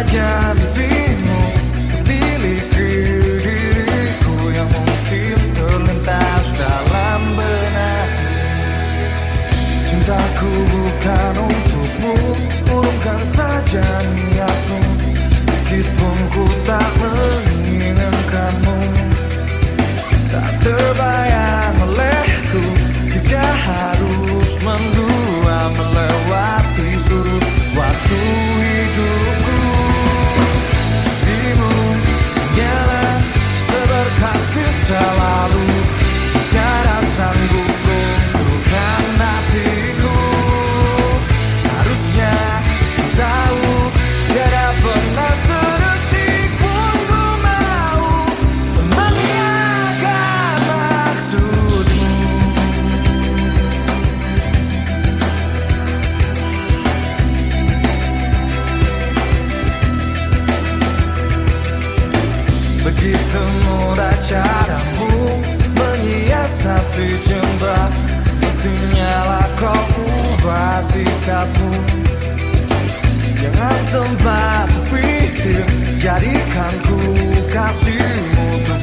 saja mimpimu Miliki diriku yang mungkin terlintas dalam benak. Cintaku bukan untukmu bukan saja mudah caramu Menghiasasi jumpa Mestinya lah kau ubah sikapmu Jangan tempat pikir Jadikan ku kasihmu tuh